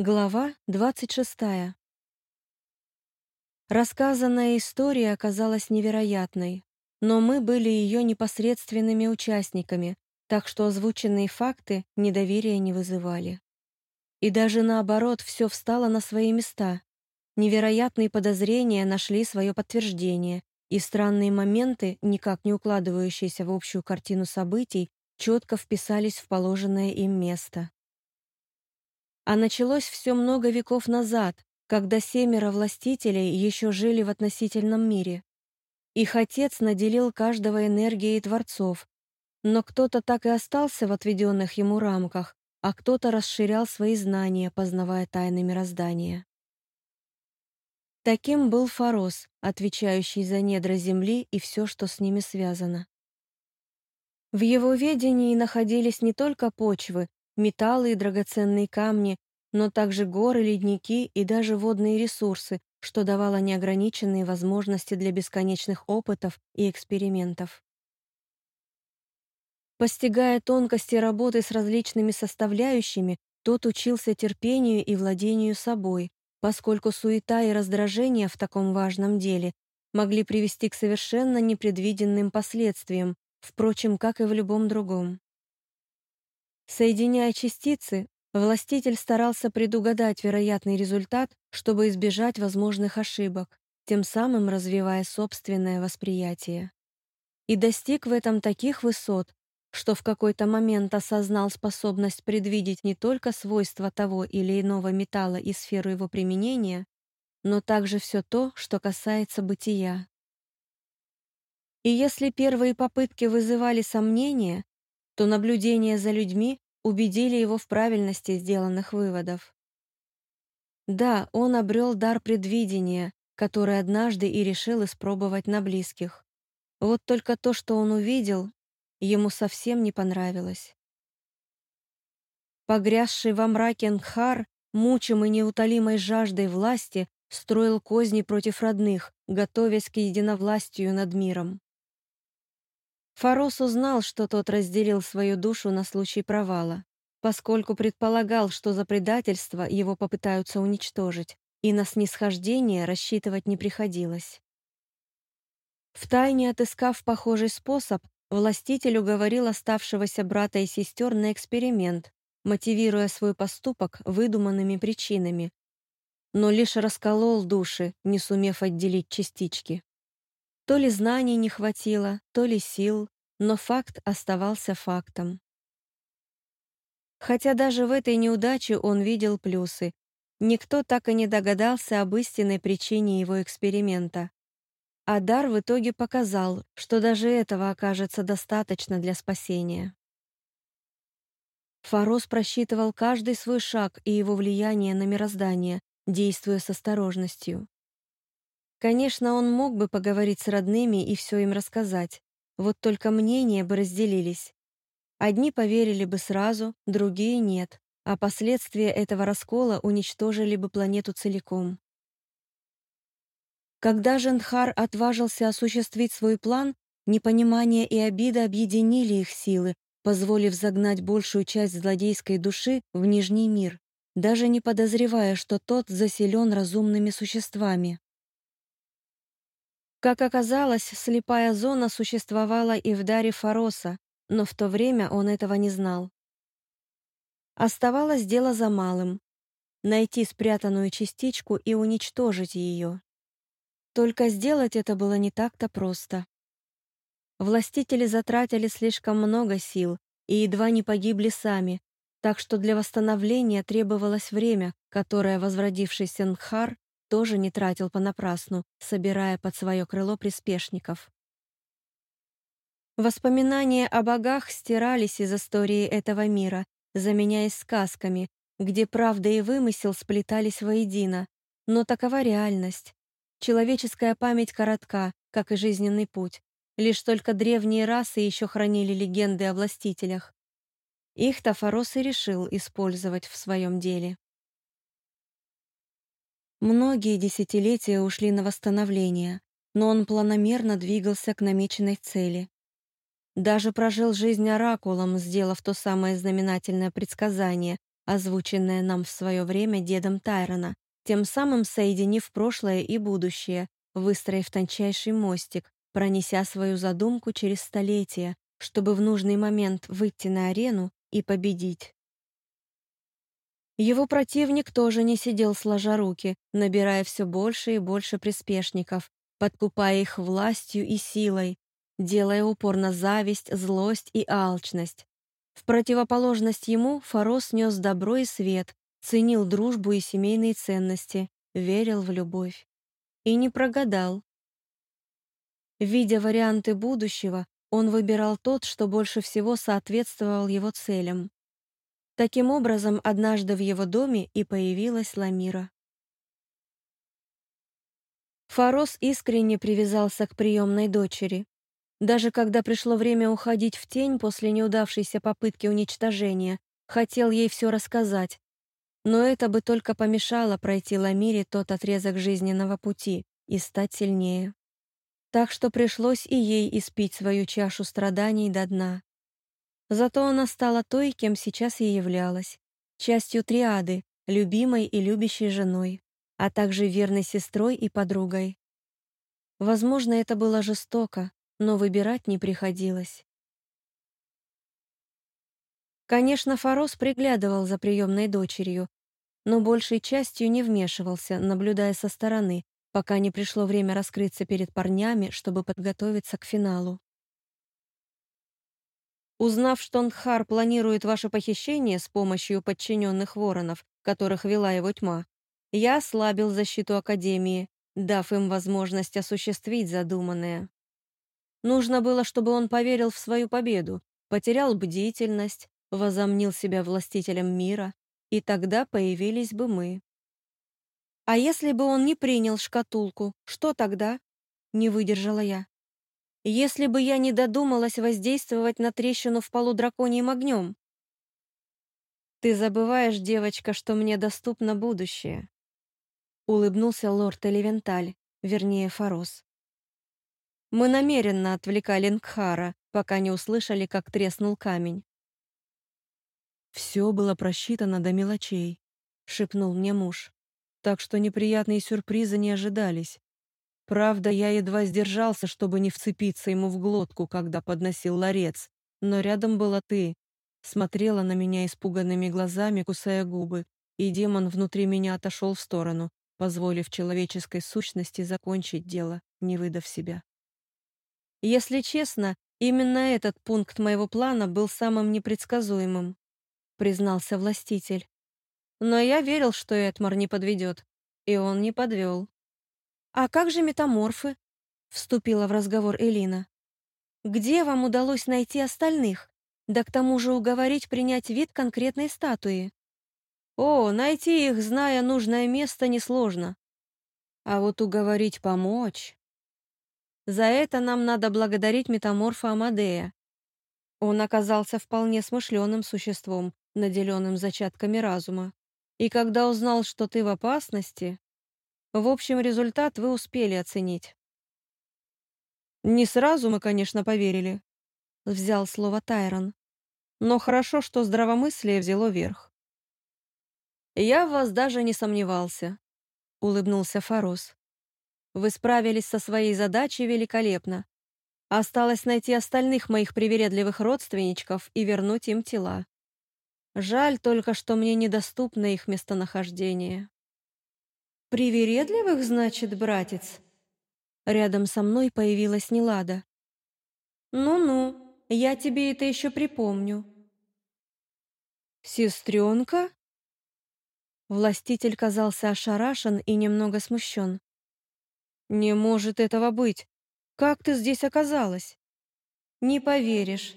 Глава 26. Рассказанная история оказалась невероятной, но мы были ее непосредственными участниками, так что озвученные факты недоверия не вызывали. И даже наоборот, все встало на свои места. Невероятные подозрения нашли свое подтверждение, и странные моменты, никак не укладывающиеся в общую картину событий, четко вписались в положенное им место. А началось все много веков назад, когда семеро властителей еще жили в относительном мире. Их отец наделил каждого энергией творцов, но кто-то так и остался в отведенных ему рамках, а кто-то расширял свои знания, познавая тайны мироздания. Таким был Фарос, отвечающий за недра земли и все, что с ними связано. В его ведении находились не только почвы, металлы и драгоценные камни, но также горы, ледники и даже водные ресурсы, что давало неограниченные возможности для бесконечных опытов и экспериментов. Постигая тонкости работы с различными составляющими, тот учился терпению и владению собой, поскольку суета и раздражение в таком важном деле могли привести к совершенно непредвиденным последствиям, впрочем, как и в любом другом. Соединяя частицы, властитель старался предугадать вероятный результат, чтобы избежать возможных ошибок, тем самым развивая собственное восприятие. И достиг в этом таких высот, что в какой-то момент осознал способность предвидеть не только свойства того или иного металла и сферу его применения, но также все то, что касается бытия. И если первые попытки вызывали сомнения, то наблюдения за людьми убедили его в правильности сделанных выводов. Да, он обрел дар предвидения, который однажды и решил испробовать на близких. Вот только то, что он увидел, ему совсем не понравилось. Погрязший во мраке Нхар, мучимый неутолимой жаждой власти, строил козни против родных, готовясь к единовластию над миром. Фарос узнал, что тот разделил свою душу на случай провала, поскольку предполагал, что за предательство его попытаются уничтожить, и на снисхождение рассчитывать не приходилось. Втайне отыскав похожий способ, властитель уговорил оставшегося брата и сестер на эксперимент, мотивируя свой поступок выдуманными причинами, но лишь расколол души, не сумев отделить частички. То ли знаний не хватило, то ли сил, но факт оставался фактом. Хотя даже в этой неудаче он видел плюсы. Никто так и не догадался об истинной причине его эксперимента. А дар в итоге показал, что даже этого окажется достаточно для спасения. Фарос просчитывал каждый свой шаг и его влияние на мироздание, действуя с осторожностью. Конечно, он мог бы поговорить с родными и все им рассказать, вот только мнения бы разделились. Одни поверили бы сразу, другие нет, а последствия этого раскола уничтожили бы планету целиком. Когда Женхар отважился осуществить свой план, непонимание и обида объединили их силы, позволив загнать большую часть злодейской души в Нижний мир, даже не подозревая, что тот заселен разумными существами. Как оказалось, слепая зона существовала и в даре Фароса, но в то время он этого не знал. Оставалось дело за малым — найти спрятанную частичку и уничтожить ее. Только сделать это было не так-то просто. Властители затратили слишком много сил и едва не погибли сами, так что для восстановления требовалось время, которое возродившийся Нхар тоже не тратил понапрасну, собирая под свое крыло приспешников. Воспоминания о богах стирались из истории этого мира, заменяясь сказками, где правда и вымысел сплетались воедино. Но такова реальность. Человеческая память коротка, как и жизненный путь. Лишь только древние расы еще хранили легенды о властителях. Их Тафарос и решил использовать в своем деле. Многие десятилетия ушли на восстановление, но он планомерно двигался к намеченной цели. Даже прожил жизнь оракулом, сделав то самое знаменательное предсказание, озвученное нам в свое время дедом Тайрона, тем самым соединив прошлое и будущее, выстроив тончайший мостик, пронеся свою задумку через столетия, чтобы в нужный момент выйти на арену и победить. Его противник тоже не сидел сложа руки, набирая все больше и больше приспешников, подкупая их властью и силой, делая упор на зависть, злость и алчность. В противоположность ему Фарос нес добро и свет, ценил дружбу и семейные ценности, верил в любовь. И не прогадал. Видя варианты будущего, он выбирал тот, что больше всего соответствовал его целям. Таким образом, однажды в его доме и появилась Ламира. Фарос искренне привязался к приемной дочери. Даже когда пришло время уходить в тень после неудавшейся попытки уничтожения, хотел ей все рассказать. Но это бы только помешало пройти Ламире тот отрезок жизненного пути и стать сильнее. Так что пришлось и ей испить свою чашу страданий до дна. Зато она стала той, кем сейчас и являлась, частью триады, любимой и любящей женой, а также верной сестрой и подругой. Возможно, это было жестоко, но выбирать не приходилось. Конечно, Фарос приглядывал за приемной дочерью, но большей частью не вмешивался, наблюдая со стороны, пока не пришло время раскрыться перед парнями, чтобы подготовиться к финалу. Узнав, что Нхар планирует ваше похищение с помощью подчиненных воронов, которых вела его тьма, я ослабил защиту Академии, дав им возможность осуществить задуманное. Нужно было, чтобы он поверил в свою победу, потерял бдительность, возомнил себя властителем мира, и тогда появились бы мы. А если бы он не принял шкатулку, что тогда? Не выдержала я. Если бы я не додумалась воздействовать на трещину в полу драконьим огнем. Ты забываешь, девочка, что мне доступно будущее. Улыбнулся лорд Элевенталь, вернее, Форос. Мы намеренно отвлекали Нгхара, пока не услышали, как треснул камень. «Все было просчитано до мелочей», — шепнул мне муж. «Так что неприятные сюрпризы не ожидались. Правда, я едва сдержался, чтобы не вцепиться ему в глотку, когда подносил ларец, но рядом была ты. Смотрела на меня испуганными глазами, кусая губы, и демон внутри меня отошел в сторону, позволив человеческой сущности закончить дело, не выдав себя. Если честно, именно этот пункт моего плана был самым непредсказуемым, признался властитель. Но я верил, что Этмар не подведет, и он не подвел. «А как же метаморфы?» — вступила в разговор Элина. «Где вам удалось найти остальных? Да к тому же уговорить принять вид конкретной статуи». «О, найти их, зная нужное место, несложно. А вот уговорить помочь...» За это нам надо благодарить метаморфа Амадея. Он оказался вполне смышленым существом, наделенным зачатками разума. И когда узнал, что ты в опасности, в общем, результат вы успели оценить. Не сразу мы, конечно, поверили, взял слово Тайрон. Но хорошо, что здравомыслие взяло верх. Я в вас даже не сомневался, улыбнулся Фарос. Вы справились со своей задачей великолепно. Осталось найти остальных моих привередливых родственничков и вернуть им тела. Жаль только, что мне недоступно их местонахождение. «Привередливых, значит, братец?» Рядом со мной появилась Нелада. «Ну-ну, я тебе это еще припомню». «Сестренка?» Властитель казался ошарашен и немного смущен. «Не может этого быть! Как ты здесь оказалась?» «Не поверишь.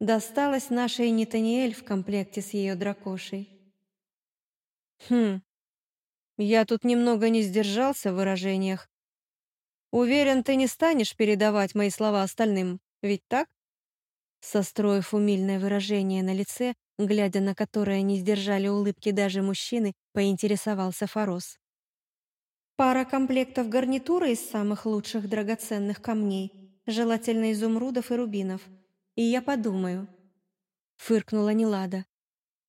Досталась нашей Нетаниэль в комплекте с ее дракошей». «Хм, я тут немного не сдержался в выражениях. Уверен, ты не станешь передавать мои слова остальным, ведь так? Состроив умильное выражение на лице, глядя на которое не сдержали улыбки даже мужчины, поинтересовался Форос. Пара комплектов гарнитуры из самых лучших драгоценных камней, желательно изумрудов и рубинов. И я подумаю. Фыркнула Нелада.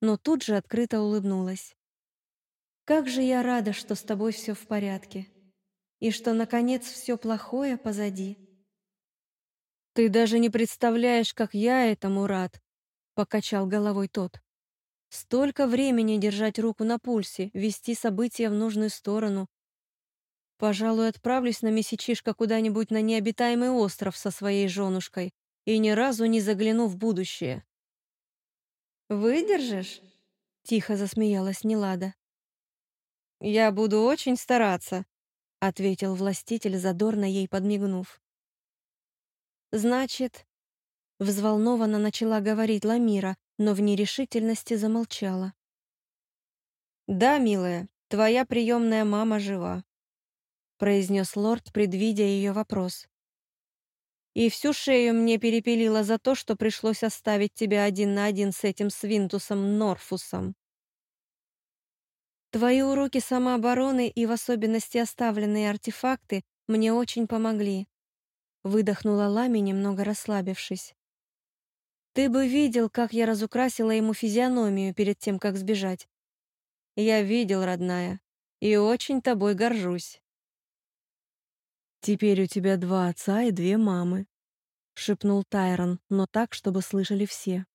но тут же открыто улыбнулась. «Как же я рада, что с тобой все в порядке, и что, наконец, все плохое позади». «Ты даже не представляешь, как я этому рад», — покачал головой тот. «Столько времени держать руку на пульсе, вести события в нужную сторону. Пожалуй, отправлюсь на месячишко куда-нибудь на необитаемый остров со своей женушкой и ни разу не загляну в будущее». «Выдержишь?» — тихо засмеялась Нелада. «Я буду очень стараться», — ответил властитель, задорно ей подмигнув. «Значит...» Взволнованно начала говорить Ламира, но в нерешительности замолчала. «Да, милая, твоя приемная мама жива», — произнес лорд, предвидя ее вопрос. «И всю шею мне перепилила за то, что пришлось оставить тебя один на один с этим свинтусом Норфусом». «Твои уроки самообороны и в особенности оставленные артефакты мне очень помогли», Выдохнула Лами, немного расслабившись. «Ты бы видел, как я разукрасила ему физиономию перед тем, как сбежать». «Я видел, родная, и очень тобой горжусь». «Теперь у тебя два отца и две мамы», — шепнул Тайрон, но так, чтобы слышали все.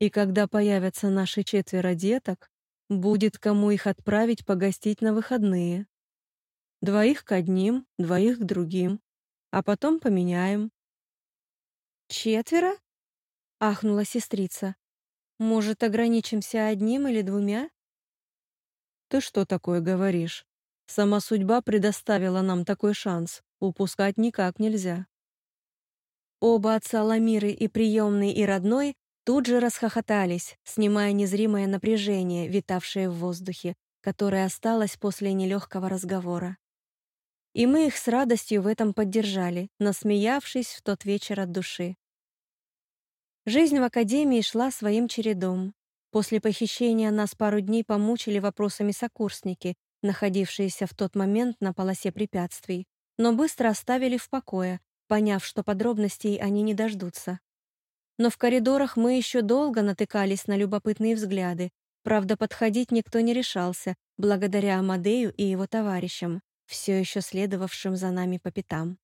«И когда появятся наши четверо деток, будет кому их отправить погостить на выходные. Двоих к одним, двоих к другим а потом поменяем». «Четверо?» — ахнула сестрица. «Может, ограничимся одним или двумя?» «Ты что такое говоришь? Сама судьба предоставила нам такой шанс. Упускать никак нельзя». Оба отца Ламиры, и приемный, и родной, тут же расхохотались, снимая незримое напряжение, витавшее в воздухе, которое осталось после нелегкого разговора. И мы их с радостью в этом поддержали, насмеявшись в тот вечер от души. Жизнь в академии шла своим чередом. После похищения нас пару дней помучили вопросами сокурсники, находившиеся в тот момент на полосе препятствий, но быстро оставили в покое, поняв, что подробностей они не дождутся. Но в коридорах мы еще долго натыкались на любопытные взгляды, правда, подходить никто не решался, благодаря Амадею и его товарищам все еще следовавшим за нами по пятам.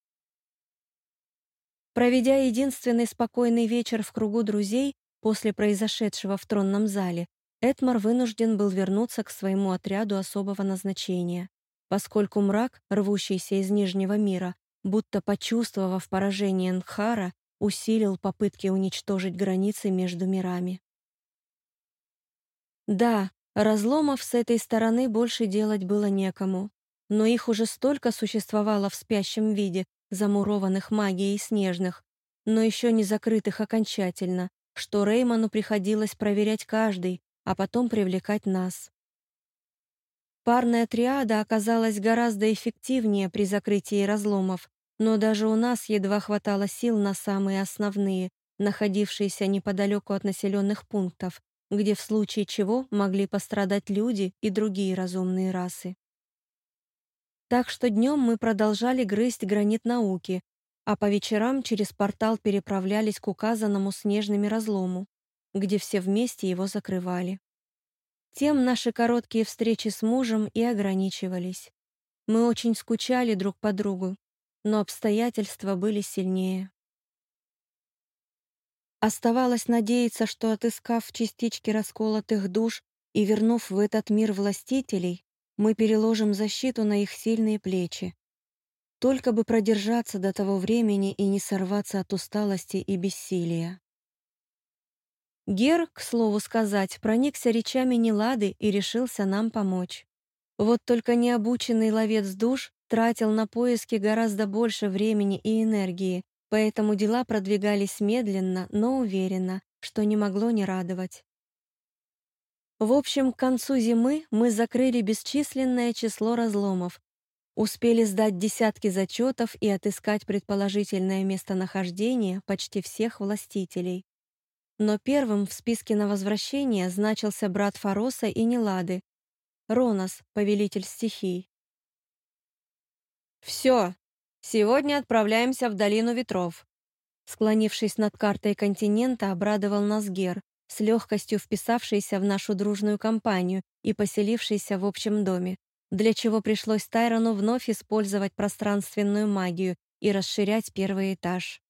Проведя единственный спокойный вечер в кругу друзей после произошедшего в тронном зале, Этмар вынужден был вернуться к своему отряду особого назначения, поскольку мрак, рвущийся из Нижнего мира, будто почувствовав поражение Нхара, усилил попытки уничтожить границы между мирами. Да, разломов с этой стороны больше делать было некому но их уже столько существовало в спящем виде, замурованных магией снежных, но еще не закрытых окончательно, что Реймону приходилось проверять каждый, а потом привлекать нас. Парная триада оказалась гораздо эффективнее при закрытии разломов, но даже у нас едва хватало сил на самые основные, находившиеся неподалеку от населенных пунктов, где в случае чего могли пострадать люди и другие разумные расы. Так что днем мы продолжали грызть гранит науки, а по вечерам через портал переправлялись к указанному снежными разлому, где все вместе его закрывали. Тем наши короткие встречи с мужем и ограничивались. Мы очень скучали друг по другу, но обстоятельства были сильнее. Оставалось надеяться, что, отыскав частички расколотых душ и вернув в этот мир властителей, мы переложим защиту на их сильные плечи. Только бы продержаться до того времени и не сорваться от усталости и бессилия. Гер, к слову сказать, проникся речами Нелады и решился нам помочь. Вот только необученный ловец душ тратил на поиски гораздо больше времени и энергии, поэтому дела продвигались медленно, но уверенно, что не могло не радовать. В общем, к концу зимы мы закрыли бесчисленное число разломов, успели сдать десятки зачетов и отыскать предположительное местонахождение почти всех властителей. Но первым в списке на возвращение значился брат Фароса и Нелады, Ронос, повелитель стихий. «Все, сегодня отправляемся в Долину Ветров», Склонившись над картой континента, обрадовал нас Гер, с легкостью вписавшийся в нашу дружную компанию и поселившийся в общем доме, для чего пришлось Тайрону вновь использовать пространственную магию и расширять первый этаж.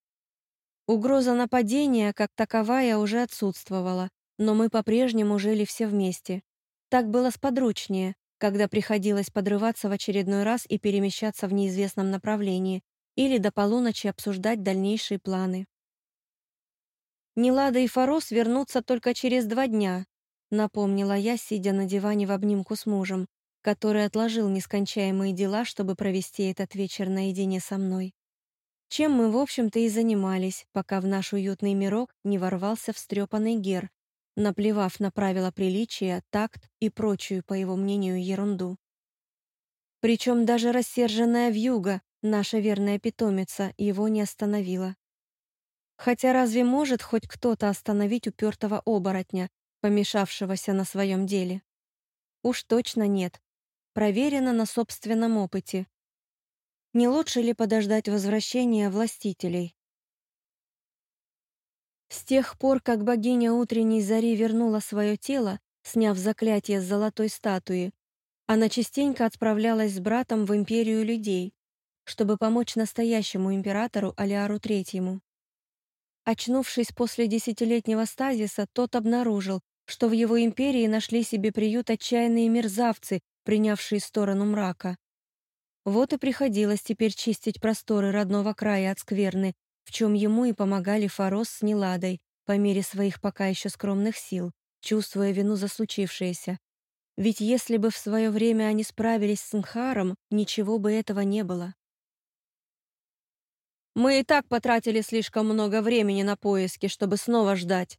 Угроза нападения, как таковая, уже отсутствовала, но мы по-прежнему жили все вместе. Так было сподручнее, когда приходилось подрываться в очередной раз и перемещаться в неизвестном направлении, или до полуночи обсуждать дальнейшие планы. «Нелада и Форос вернутся только через два дня», напомнила я, сидя на диване в обнимку с мужем, который отложил нескончаемые дела, чтобы провести этот вечер наедине со мной. Чем мы, в общем-то, и занимались, пока в наш уютный мирок не ворвался встрепанный гер, наплевав на правила приличия, такт и прочую, по его мнению, ерунду. Причем даже рассерженная вьюга, наша верная питомица, его не остановила. Хотя разве может хоть кто-то остановить упертого оборотня, помешавшегося на своем деле? Уж точно нет. Проверено на собственном опыте. Не лучше ли подождать возвращения властителей? С тех пор, как богиня утренней зари вернула свое тело, сняв заклятие с золотой статуи, она частенько отправлялась с братом в империю людей, чтобы помочь настоящему императору Алиару Третьему. Очнувшись после десятилетнего стазиса, тот обнаружил, что в его империи нашли себе приют отчаянные мерзавцы, принявшие сторону мрака. Вот и приходилось теперь чистить просторы родного края от скверны, в чем ему и помогали Форос с Неладой по мере своих пока еще скромных сил, чувствуя вину за случившееся. Ведь если бы в свое время они справились с Нхаром, ничего бы этого не было. «Мы и так потратили слишком много времени на поиски, чтобы снова ждать»,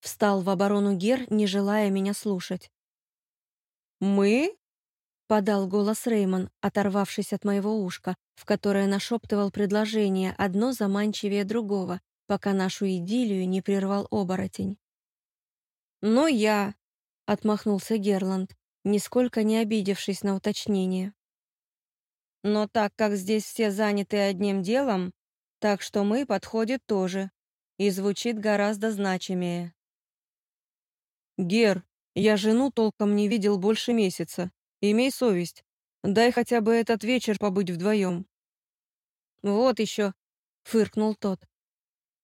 Встал в оборону Гер, не желая меня слушать. «Мы?» Подал голос Реймон, оторвавшись от моего ушка, в которое нашептывал предложение, одно заманчивее другого, пока нашу идиллию не прервал оборотень. «Но я», — отмахнулся Герланд, нисколько не обидевшись на уточнение. «Но так как здесь все заняты одним делом, так что мы подходит тоже, и звучит гораздо значимее». «Гер, я жену толком не видел больше месяца», Имей совесть. Дай хотя бы этот вечер побыть вдвоем». «Вот еще», — фыркнул тот.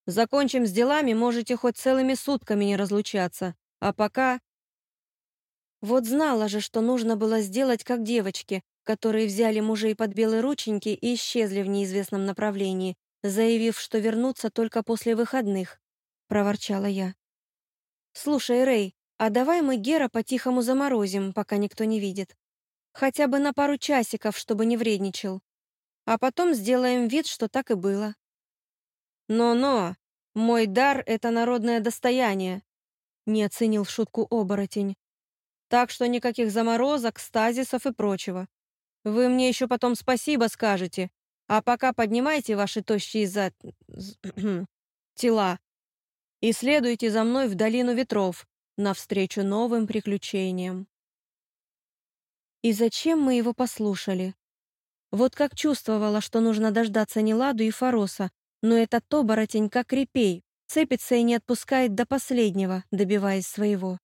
«Закончим с делами, можете хоть целыми сутками не разлучаться. А пока...» Вот знала же, что нужно было сделать, как девочки, которые взяли мужей под белые рученьки и исчезли в неизвестном направлении, заявив, что вернутся только после выходных, — проворчала я. «Слушай, Рэй, а давай мы Гера по-тихому заморозим, пока никто не видит. Хотя бы на пару часиков, чтобы не вредничал. А потом сделаем вид, что так и было. Но-но, мой дар — это народное достояние, не оценил шутку оборотень. Так что никаких заморозок, стазисов и прочего. Вы мне еще потом спасибо скажете, а пока поднимайте ваши тощие зад... тела и следуйте за мной в долину ветров, навстречу новым приключениям. И зачем мы его послушали? Вот как чувствовала, что нужно дождаться Неладу и Фороса, но этот оборотень как репей, цепится и не отпускает до последнего, добиваясь своего.